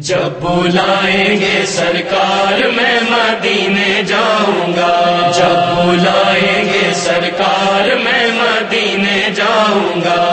جب بلائیں گے سرکار، میں مدینے جاؤں گا۔ جب بلائیں گے سرکار، میں مدینے جاؤں گا۔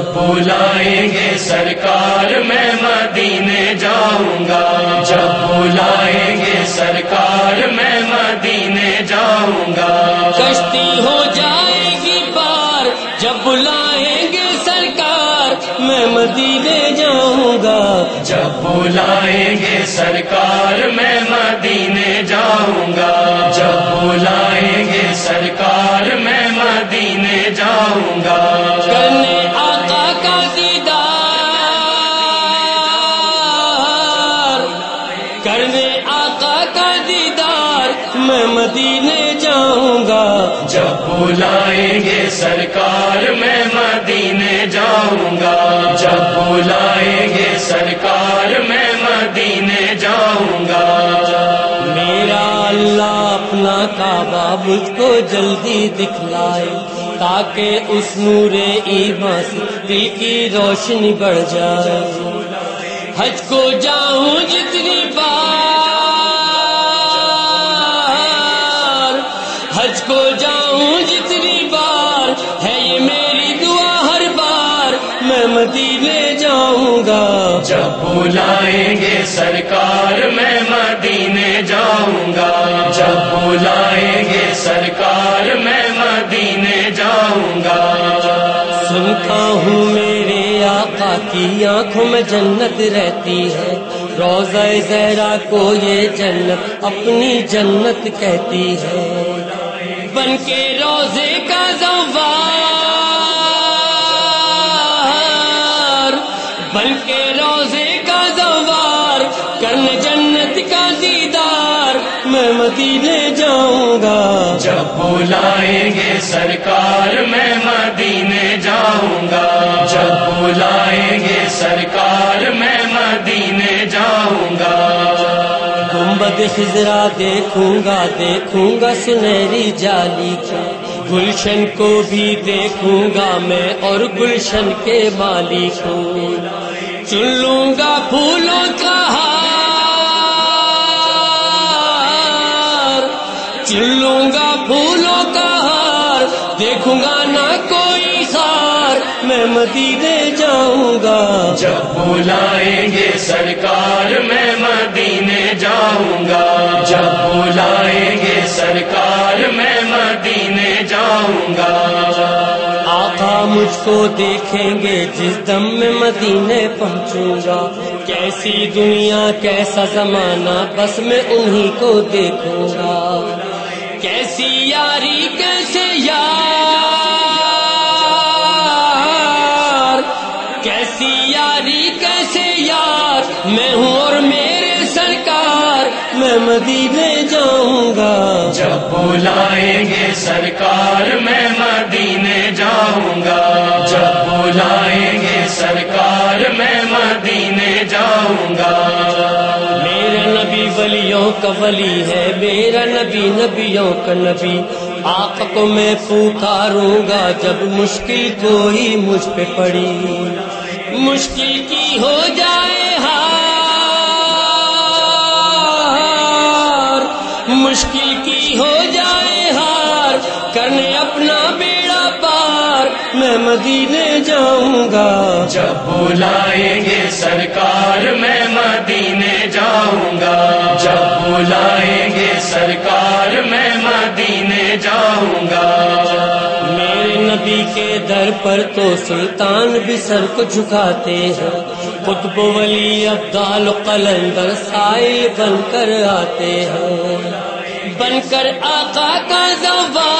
بلائیں گے سرکار میں مدینے جاؤں گا۔ جب بلائیں گے سرکار میں مدینے جاؤں گا۔ کشتی ہو جائے گی پار جب بلائیں گے سرکار میں مدینے جاؤں گا۔ جب بلائیں گے سرکار میں کرنے آقا کا دیدار میں مدینے جاؤں گا۔ جب بلائیں گے سرکار میں مدینے جاؤں گا۔ جب بلائیں گے سرکار میں مدینے جاؤں گا۔ میرا اللہ اپنا کعبہ مجھ کو جلدی دکھلائے تاکہ اس نور ایمان سے دل کی روشنی بڑھ جائے۔ حج کو جاؤں جتنی بار حج کو جاؤں جتنی بار ہے یہ میری دعا ہر بار میں مدینے جاؤں گا۔ جب بلائیں گے سرکار میں مدینے جاؤں گا۔ جب بلائیں گے سرکار میں مدینے جاؤں گا۔ سنتا ہوں آقا کی آنکھوں میں جنت رہتی ہے۔ روزہ زہرا کو یہ جنت اپنی جنت کہتی ہے۔ بن کے روزے کا زوار، بن کے روزے کا زوار کرنے جنت کا دیدار، میں مدینے جاؤں گا۔ جب بلائیں گے سرکار، میں مدینے جاؤں گنبد خزرا دیکھوں گا دیکھوں گا سنہری جالی کو گلشن کو بھی دیکھوں گا میں اور گلشن کے مالی کو چن لوں گا پھولوں کا ہار۔ چن لوں گا پھولوں کا ہار۔ دیکھوں گا نہ کوئی خار میں مدینے جاؤں گا۔ جب بلائیں گے سرکار میں جاؤں گا۔ جب بلائیں گے سرکار میں مدینے جاؤں گا۔ آقا مجھ کو دیکھیں گے، جس دم میں مدینے پہنچوں گا۔ کیسی دنیا، کیسا زمانہ، بس میں انہی کو دیکھوں گا۔ کیسی یاری، کیسے یار؟ کیسی یاری، کیسے یار؟ میں ہوں میں مدینے جاؤں گا۔ جب بلائیں گے سرکار میں مدینے جاؤں گا۔ جب بلائیں گے سرکار میں مدینے جاؤں گا۔ میرا نبی ولیوں کا ولی ہے میرا نبی نبیوں کا نبی۔ آپ کو میں پکاروں گا جب مشکل کوئی مجھ پہ پڑی۔ مشکل کی ہو جائے ہار۔ مشکل کی ہو جائے ہار، کرنے اپنا بیڑا پار، میں مدینے جاؤں گا۔ جب بلائیں گے سرکار، میں مدینے جاؤں گا۔ جب بلائیں گے سرکار، میں مدینے جاؤں گا۔ نبی کے در پر تو سلطان بھی سر کو جھکاتے ہیں۔ قطب ولی ابدال و قلندر سائل بن کر آتے ہیں۔ بن کر آقا کا زوار۔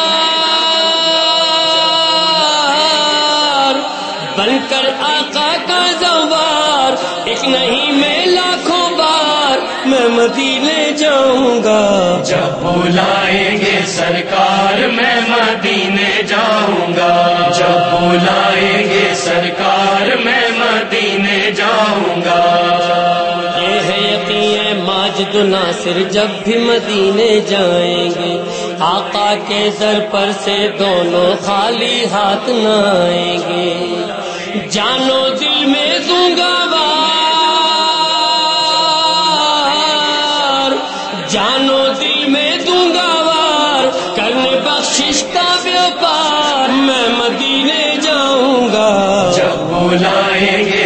بن کر آقا کا زوار۔ ایک نہیں میں لاکھوں بار میں مدینے جاؤں گا۔ جب بلائیں گے سرکار میں مدینے جاؤں گا۔ جب بلائیں گے سرکار میں مدینے جاؤں گا۔ یہ ہے یقین ماجد ناصر جب بھی مدینے جائیں گے۔ آقا کے در پر سے دونوں خالی ہاتھ نہ آئیں گے۔ جانو دل میں بلائیں گے۔